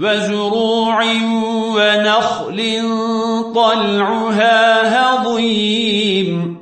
وزروع ونخل طلعها هضيم.